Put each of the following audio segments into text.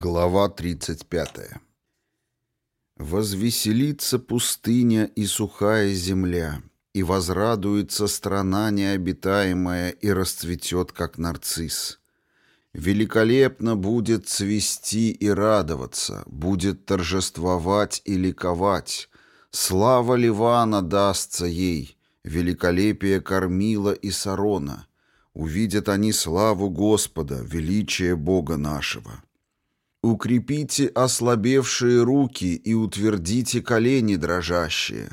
Глава 35. «Возвеселится пустыня и сухая земля, и возрадуется страна необитаемая и расцветет, как нарцисс. Великолепно будет цвести и радоваться, будет торжествовать и ликовать. Слава Ливана дастся ей, великолепие Кормила и Сарона. Увидят они славу Господа, величие Бога нашего». Укрепите ослабевшие руки и утвердите колени дрожащие.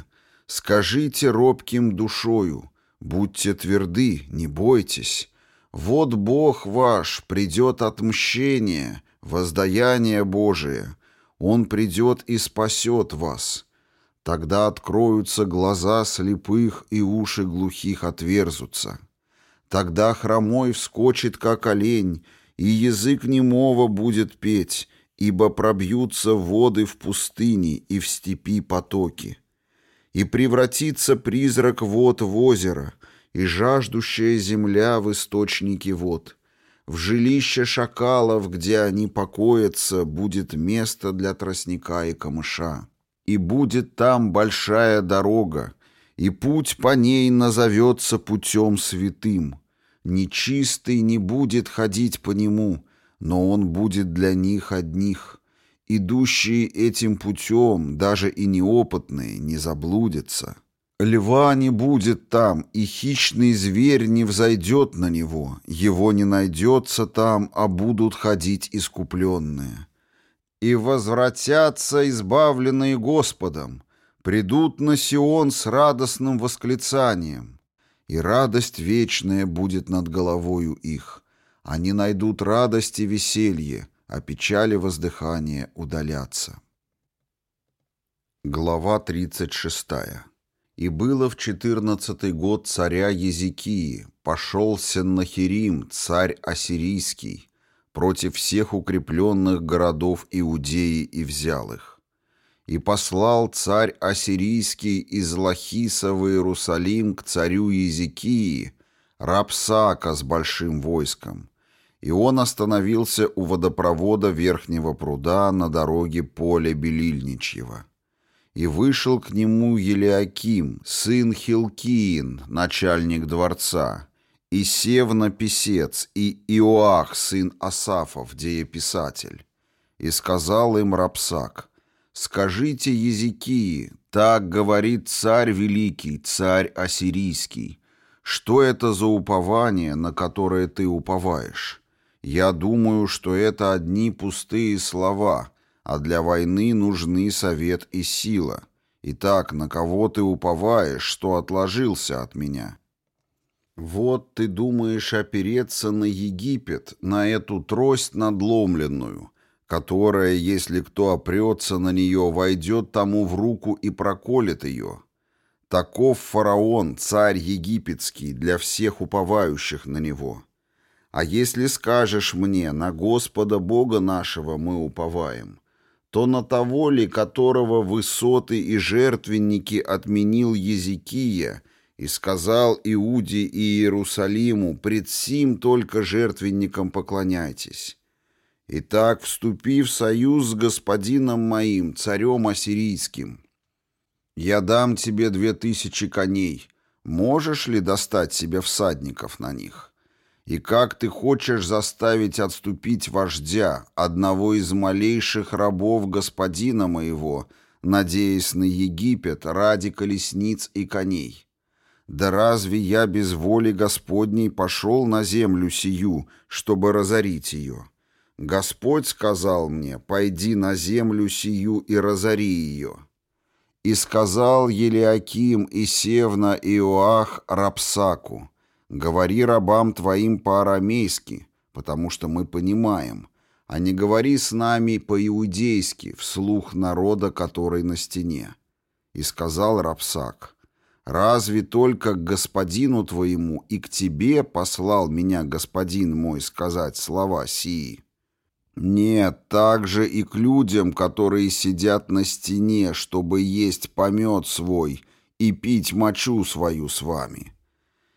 Скажите робким душою, будьте тверды, не бойтесь. Вот Бог ваш, придет отмщение, воздаяние Божие. Он придет и спасет вас. Тогда откроются глаза слепых и уши глухих отверзутся. Тогда хромой вскочит, как олень, и язык немого будет петь, ибо пробьются воды в пустыне и в степи потоки. И превратится призрак вод в озеро, и жаждущая земля в источники вод. В жилище шакалов, где они покоятся, будет место для тростника и камыша. И будет там большая дорога, и путь по ней назовется путем святым. Нечистый не будет ходить по нему, но он будет для них одних. Идущие этим путем, даже и неопытные, не заблудятся. Льва не будет там, и хищный зверь не взойдет на него, его не найдется там, а будут ходить искупленные. И возвратятся избавленные Господом, придут на Сион с радостным восклицанием и радость вечная будет над головою их. Они найдут радость и веселье, а печали воздыхания удалятся. Глава 36. «И было в четырнадцатый год царя Езекии, пошел Сеннахирим, царь ассирийский, против всех укрепленных городов Иудеи и взял их. И послал царь Ассирийский из Лахиса в Иерусалим к царю Езекии, Рапсака с большим войском. И он остановился у водопровода Верхнего пруда на дороге поля Белильничьего. И вышел к нему Елиаким, сын Хилкиин, начальник дворца, и Севна писец, и Иоах, сын Асафов, дееписатель. И сказал им Рапсак — «Скажите языки, так говорит царь великий, царь ассирийский. Что это за упование, на которое ты уповаешь? Я думаю, что это одни пустые слова, а для войны нужны совет и сила. Итак, на кого ты уповаешь, что отложился от меня?» «Вот ты думаешь опереться на Египет, на эту трость надломленную» которая, если кто опрется на нее, войдет тому в руку и проколет ее. Таков фараон, царь египетский, для всех уповающих на него. А если скажешь мне, на Господа Бога нашего мы уповаем, то на того ли, которого высоты и жертвенники отменил Езекия, и сказал Иуде и Иерусалиму, пред сим только жертвенникам поклоняйтесь». Итак, вступи в союз с господином моим, царем ассирийским. Я дам тебе две тысячи коней. Можешь ли достать себе всадников на них? И как ты хочешь заставить отступить вождя, одного из малейших рабов господина моего, надеясь на Египет ради колесниц и коней? Да разве я без воли Господней пошел на землю сию, чтобы разорить ее?» Господь сказал мне, пойди на землю сию и разори ее. И сказал Елиаким и Севна Иоах Рапсаку, говори рабам твоим по-арамейски, потому что мы понимаем, а не говори с нами по-иудейски, вслух народа, который на стене. И сказал Рапсак, разве только к господину твоему и к тебе послал меня господин мой сказать слова сии?» Нет, также и к людям, которые сидят на стене, чтобы есть помет свой и пить мочу свою с вами.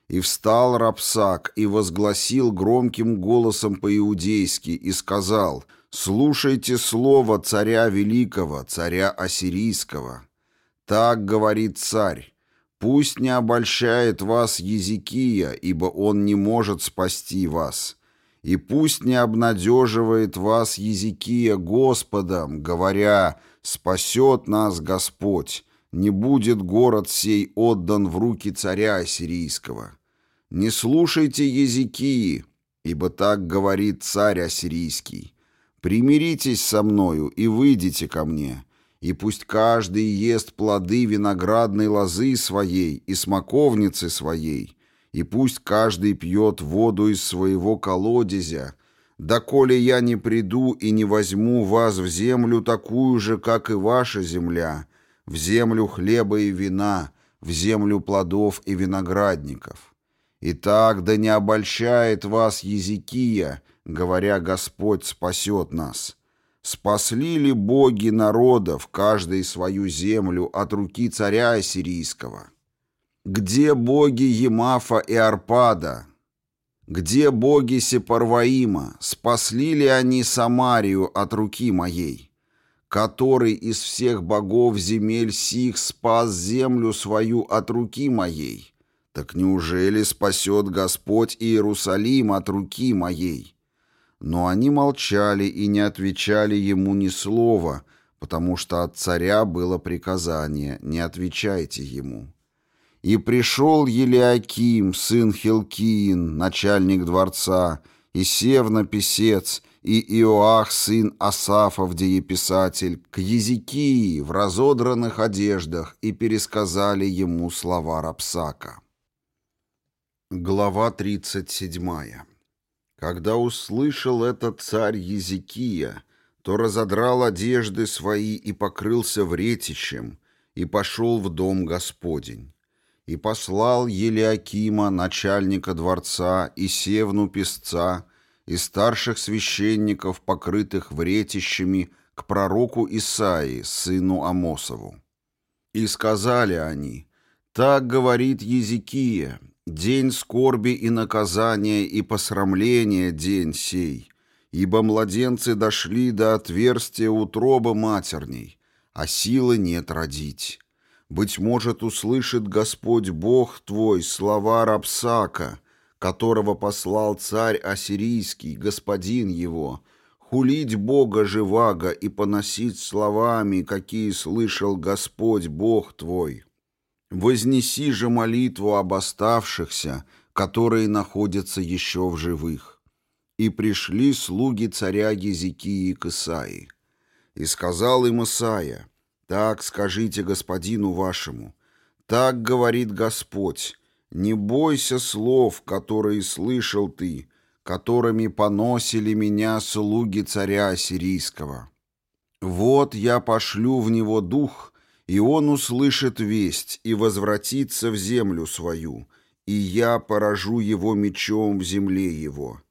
И встал Рапсак и возгласил громким голосом по-иудейски и сказал, Слушайте слово царя великого, царя ассирийского. Так говорит царь, пусть не обольщает вас Езекия, ибо он не может спасти вас. И пусть не обнадеживает вас Езекия Господом, говоря, спасет нас Господь, не будет город сей отдан в руки царя ассирийского. Не слушайте Езекии, ибо так говорит царь ассирийский. Примиритесь со мною и выйдите ко мне, и пусть каждый ест плоды виноградной лозы своей и смоковницы своей, и пусть каждый пьет воду из своего колодезя, доколе я не приду и не возьму вас в землю такую же, как и ваша земля, в землю хлеба и вина, в землю плодов и виноградников. Итак, да не обольщает вас Езекия, говоря «Господь спасет нас». Спасли ли боги народов, каждый свою землю, от руки царя ассирийского? Где боги Емафа и Арпада? Где боги Сепарваима? Спасли ли они Самарию от руки моей? Который из всех богов земель сих спас землю свою от руки моей? Так неужели спасет Господь Иерусалим от руки моей? Но они молчали и не отвечали ему ни слова, потому что от царя было приказание «не отвечайте ему». И пришел Елиаким, сын Хилкиин, начальник дворца, и Севна писец, и Иоах, сын Асафов, дееписатель, к Езекии в разодранных одеждах, и пересказали ему слова Рапсака. Глава тридцать седьмая когда услышал этот царь Езекия, то разодрал одежды свои и покрылся вретищем, и пошел в дом Господень. И послал Елиакима, начальника дворца, и Севну песца, и старших священников, покрытых вретищами, к пророку Исаии, сыну Амосову. И сказали они, «Так говорит Езекия, День скорби и наказания и посрамления день сей, ибо младенцы дошли до отверстия утробы матерней, а силы нет родить. Быть может, услышит Господь Бог твой слова Рапсака, которого послал царь ассирийский, господин его, хулить Бога живаго и поносить словами, какие слышал Господь Бог твой». Вознеси же молитву об оставшихся, которые находятся еще в живых. И пришли слуги царя Езекии к Исаии. И сказал им Исаия, «Так скажите господину вашему, так говорит Господь, не бойся слов, которые слышал ты, которыми поносили меня слуги царя Ассирийского. Вот я пошлю в него дух, и он услышит весть и возвратится в землю свою, и я поражу его мечом в земле его».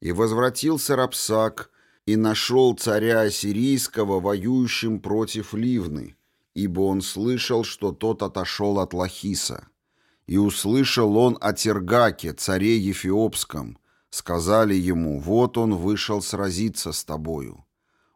И возвратился Рапсак, и нашел царя Ассирийского, воюющим против Ливны, ибо он слышал, что тот отошел от Лахиса. И услышал он о Тергаке, царе Ефиопском. Сказали ему, вот он вышел сразиться с тобою.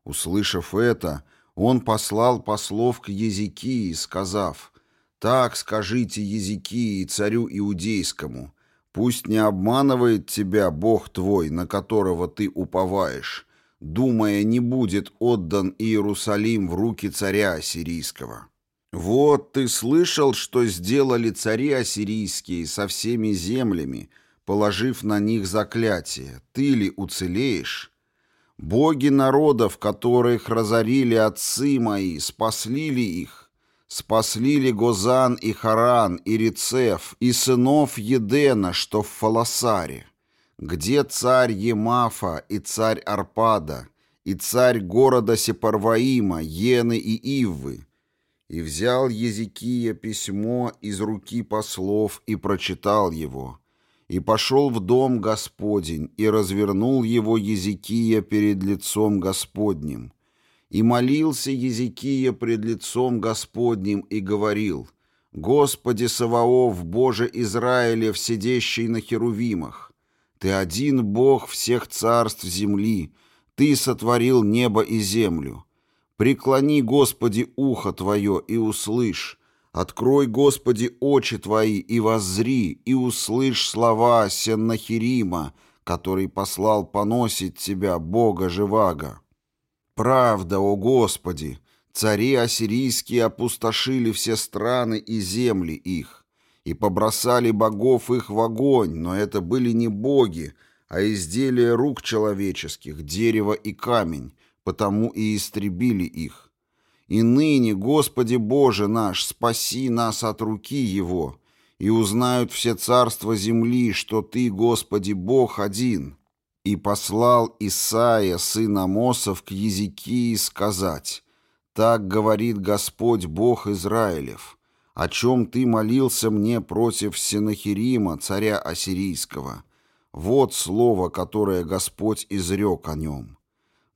Услышав это, он послал послов к Езекии, сказав, «Так скажите Езекии, царю иудейскому, пусть не обманывает тебя Бог твой, на которого ты уповаешь, думая, не будет отдан Иерусалим в руки царя ассирийского». «Вот ты слышал, что сделали цари ассирийские со всеми землями, положив на них заклятие. Ты ли уцелеешь?» Боги народов, которых разорили отцы мои, спасли ли их? Спасли ли Гозан и Харан, и Рецеф, и сынов Едена, что в Фаласаре? Где царь Емафа и царь Арпада, и царь города Сепарваима, Ены и Иввы? И взял Езекия письмо из руки послов и прочитал его и пошел в дом Господень, и развернул его Езекия перед лицом Господним. И молился Езекия пред лицом Господним и говорил, «Господи Саваоф, Боже Израилев, сидящий на херувимах, Ты один Бог всех царств земли, Ты сотворил небо и землю. Преклони, Господи, ухо Твое и услышь. Открой, Господи, очи Твои и воззри, и услышь слова Сеннахирима, который послал поносить Тебя, Бога Живаго. Правда, о Господи, цари ассирийские опустошили все страны и земли их, и побросали богов их в огонь, но это были не боги, а изделия рук человеческих, дерево и камень, потому и истребили их. И ныне, Господи Боже наш, спаси нас от руки Его, и узнают все царства земли, что Ты, Господи Бог, один». И послал Исаия, сын Амосов, к Езекии сказать, «Так говорит Господь Бог Израилев, о чем ты молился мне против Синахирима, царя Ассирийского. Вот слово, которое Господь изрек о нем.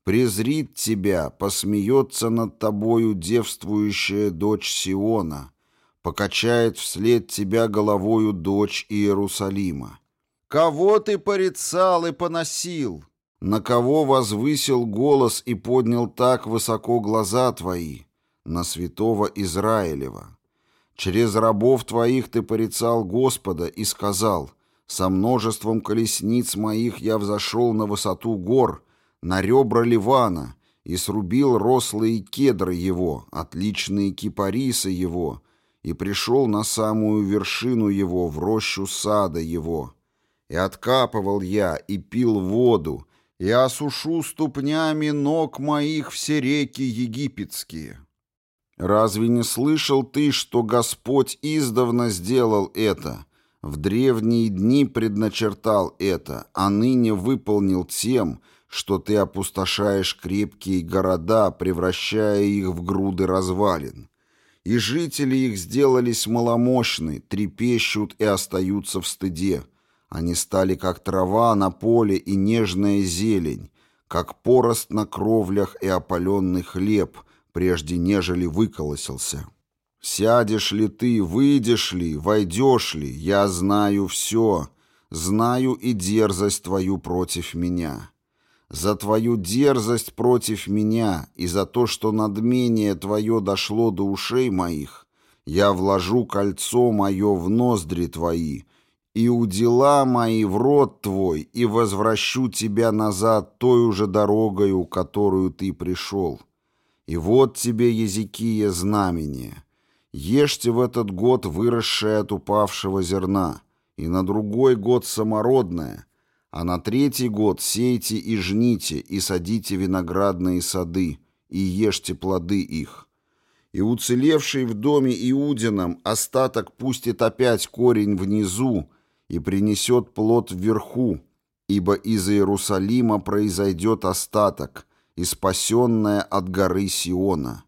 Презрит тебя, посмеется над тобою девствующая дочь Сиона, покачает вслед тебя головою дочь Иерусалима. Кого ты порицал и поносил? На кого возвысил голос и поднял так высоко глаза твои? На святого Израилева. Через рабов твоих ты порицал Господа и сказал, «Со множеством колесниц моих я взошел на высоту гор, на ребра Ливана, и срубил рослые кедры его, отличные кипарисы его, и пришел на самую вершину его, в рощу сада его. И откапывал я, и пил воду, и осушу ступнями ног моих все реки египетские. Разве не слышал ты, что Господь издавна сделал это, в древние дни предначертал это, а ныне выполнил тем, что ты опустошаешь крепкие города, превращая их в груды развалин. И жители их сделались маломощны, трепещут и остаются в стыде. Они стали как трава на поле и нежная зелень, как порост на кровлях и опаленный хлеб, прежде нежели выколосился. Сядешь ли ты, выйдешь ли, войдешь ли, я знаю все, знаю и дерзость твою против меня» за твою дерзость против меня и за то, что надмение твое дошло до ушей моих, я вложу кольцо мое в ноздри твои, и удела мои в рот твой, и возвращу тебя назад той уже дорогою, которую ты пришел. И вот тебе, Езекия, знамение. Ешьте в этот год выросшее от упавшего зерна, и на другой год самородное — а на третий год сейте и жните, и садите виноградные сады, и ешьте плоды их. И уцелевший в доме Иудином остаток пустит опять корень внизу и принесет плод вверху, ибо из Иерусалима произойдет остаток, и спасенная от горы Сиона.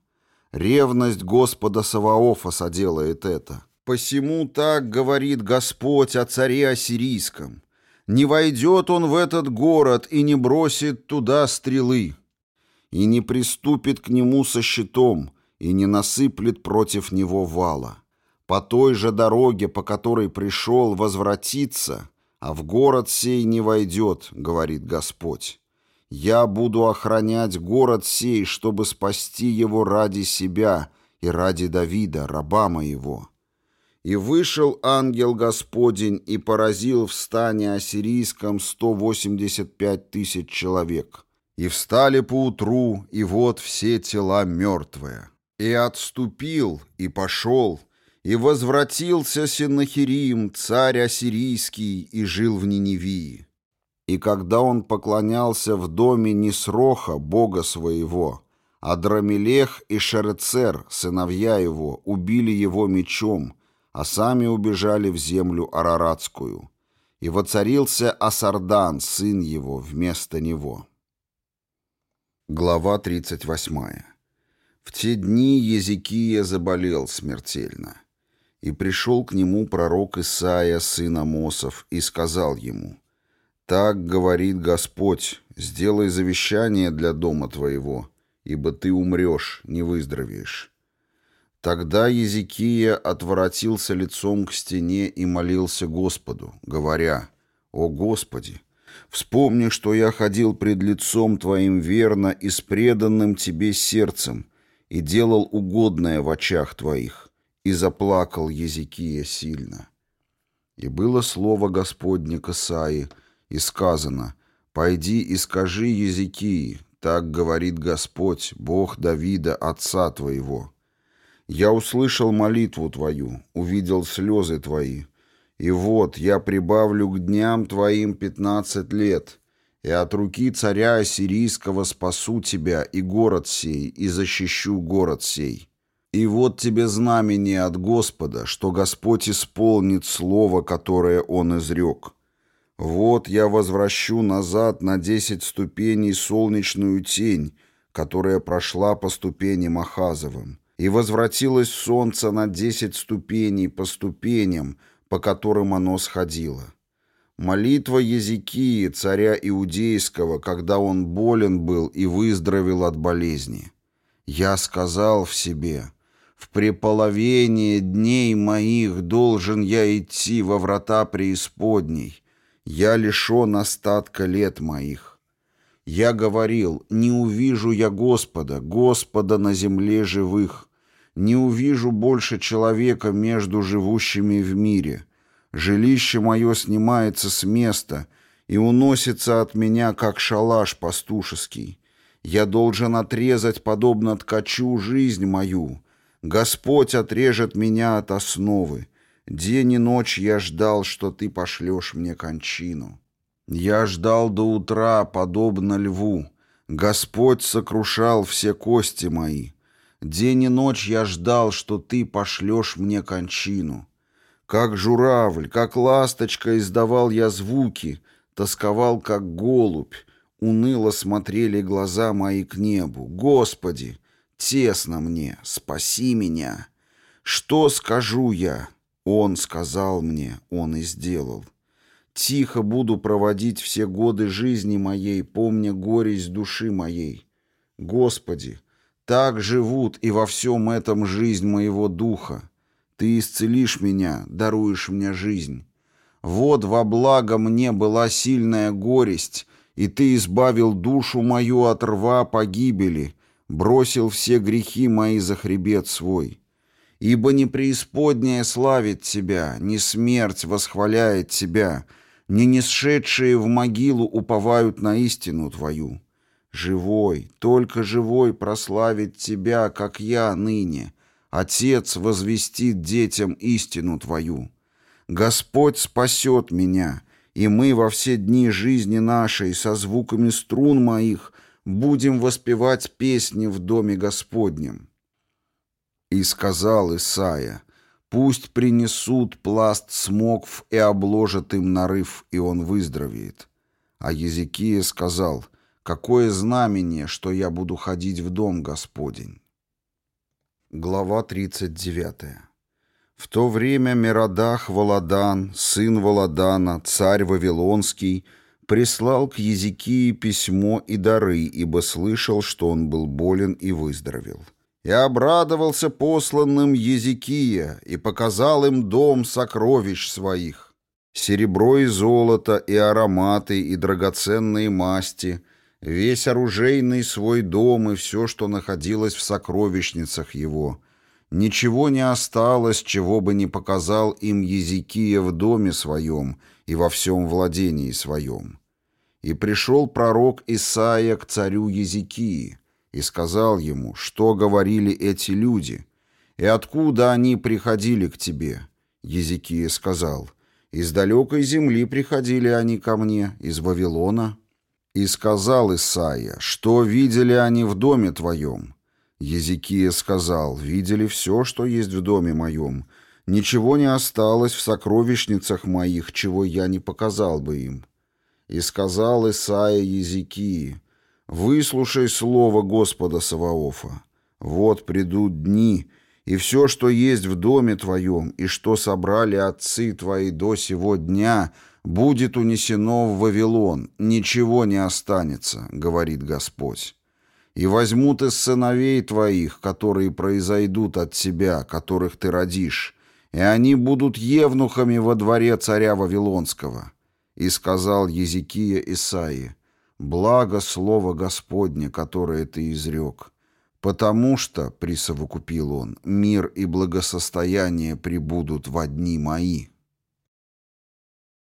Ревность Господа Саваофа соделает это. Посему так говорит Господь о царе Ассирийском. Не войдет он в этот город и не бросит туда стрелы, и не приступит к нему со щитом, и не насыплет против него вала. По той же дороге, по которой пришел, возвратиться, а в город сей не войдет, говорит Господь. Я буду охранять город сей, чтобы спасти его ради себя и ради Давида, раба моего». И вышел ангел Господень и поразил в стане ассирийском 185 тысяч человек. И встали поутру, и вот все тела мертвые. И отступил, и пошел, и возвратился Синнахирим, царь ассирийский, и жил в Ниневии. И когда он поклонялся в доме Несроха, бога своего, Адрамелех и Шерецер, сыновья его, убили его мечом, а сами убежали в землю Араратскую. И воцарился Асардан, сын его, вместо него. Глава 38. В те дни Езекия заболел смертельно. И пришел к нему пророк Исаия, сын Амосов, и сказал ему, «Так говорит Господь, сделай завещание для дома твоего, ибо ты умрешь, не выздоровеешь». Тогда Езекия отворотился лицом к стене и молился Господу, говоря, «О Господи, Вспомни, что я ходил пред лицом Твоим верно и с преданным Тебе сердцем, и делал угодное в очах Твоих, и заплакал Езекия сильно. И было слово Господне к Исаии, и сказано, «Пойди и скажи Езекии, так говорит Господь, Бог Давида, отца твоего. Я услышал молитву твою, увидел слезы твои, и вот я прибавлю к дням твоим пятнадцать лет, и от руки царя Ассирийского спасу тебя и город сей, и защищу город сей. И вот тебе знамение от Господа, что Господь исполнит слово, которое Он изрек. Вот я возвращу назад на десять ступеней солнечную тень, которая прошла по ступеням Ахазовым, и возвратилось солнце на десять ступеней по ступеням, по которым оно сходило. Молитва Езекии, царя Иудейского, когда он болен был и выздоровел от болезни. Я сказал в себе, в преполовение дней моих должен я идти во врата преисподней. Я лишен остатка лет моих. Я говорил, не увижу я Господа, Господа на земле живых. Не увижу больше человека между живущими в мире. Жилище мое снимается с места и уносится от меня, как шалаш пастушеский. Я должен отрезать, подобно ткачу, жизнь мою, Господь отрежет меня от основы. День и ночь я ждал, что ты пошлешь мне кончину. Я ждал до утра, подобно льву. Господь сокрушал все кости мои. День и ночь я ждал, что ты пошлешь мне кончину. Как журавль, как ласточка издавал я звуки, тосковал, как голубь. Уныло смотрели глаза мои к небу. Господи, Тесно мне, спаси меня. Что скажу я? Он сказал мне, он и сделал. Тихо буду проводить все годы жизни моей, помня горесть души моей. Господи, так живут и во всем этом жизнь моего духа. Ты исцелишь меня, даруешь мне жизнь. Вот во благо мне была сильная горесть, и ты избавил душу мою от рва погибели, бросил все грехи мои за хребет свой. Ибо не преисподняя славит тебя, не смерть восхваляет тебя, не несшедшие в могилу уповают на истину твою. Живой, только живой прославит тебя, как я ныне. Отец возвестит детям истину твою. Господь спасет меня, и мы во все дни жизни нашей со звуками струн моих будем воспевать песни в доме Господнем». И сказал Исаия, «Пусть принесут пласт смокв и обложат им нарыв, и он выздоровеет». А Езекия сказал, «Какое знамение, что я буду ходить в дом Господень?» Глава 39. В то время Миродах Володан, сын Володана, царь Вавилонский, прислал к Езекии письмо и дары, ибо слышал, что он был болен и выздоровел. И обрадовался посланным Езекия и показал им дом сокровищ своих. Серебро и золото, и ароматы, и драгоценные масти, весь оружейный свой дом и все, что находилось в сокровищницах его. Ничего не осталось, чего бы не показал им Езекия в доме своем — и во всем владении своем. И пришел пророк Исаия к царю Езекии и сказал ему, что говорили эти люди, и откуда они приходили к тебе. Езекия сказал, из далекой земли приходили они ко мне, из Вавилона. И сказал Исаия, что видели они в доме твоем. Езекия сказал, видели все, что есть в доме моем, Ничего не осталось в сокровищницах моих, чего я не показал бы им. И сказал Исаия Езекии, «Выслушай слово Господа Саваофа. Вот придут дни, и все, что есть в доме твоем, и что собрали отцы твои до сего дня, будет унесено в Вавилон, ничего не останется, говорит Господь. И возьмут из сыновей твоих, которые произойдут от себя, которых ты родишь, и они будут евнухами во дворе царя Вавилонского. И сказал Езекия Исаии, «Благо слово Господне, которое ты изрек, потому что, — присовокупил он, — мир и благосостояние прибудут в одни мои».